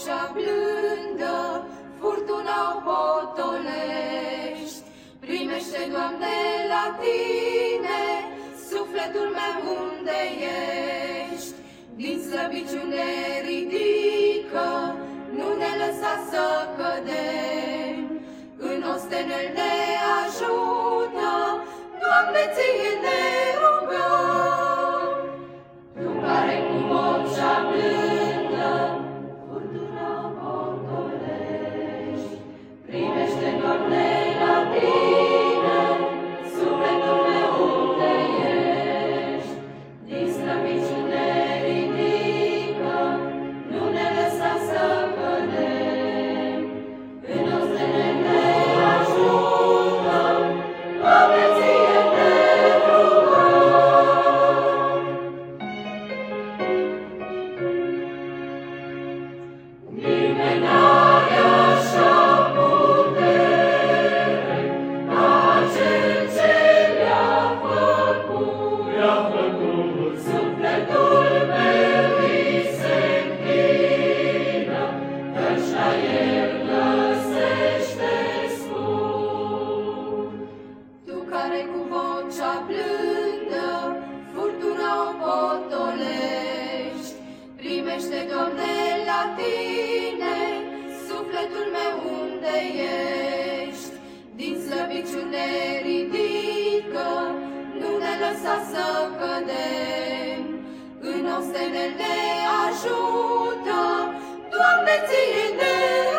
vocea blândă, furtuna o potolești. Tine sufletul meu unde ești. Din slăbiciune ridică, nu ne lăsa să cădem. În ostenel ne ajută, Doamne, Ție cu vocea blândă furtuna o potolești. Primește, Doamne, la Tine sufletul meu unde ești. Din slăbiciune ridică, nu ne lăsa să cădem. În ostenele ajută, Doamne, Ție ne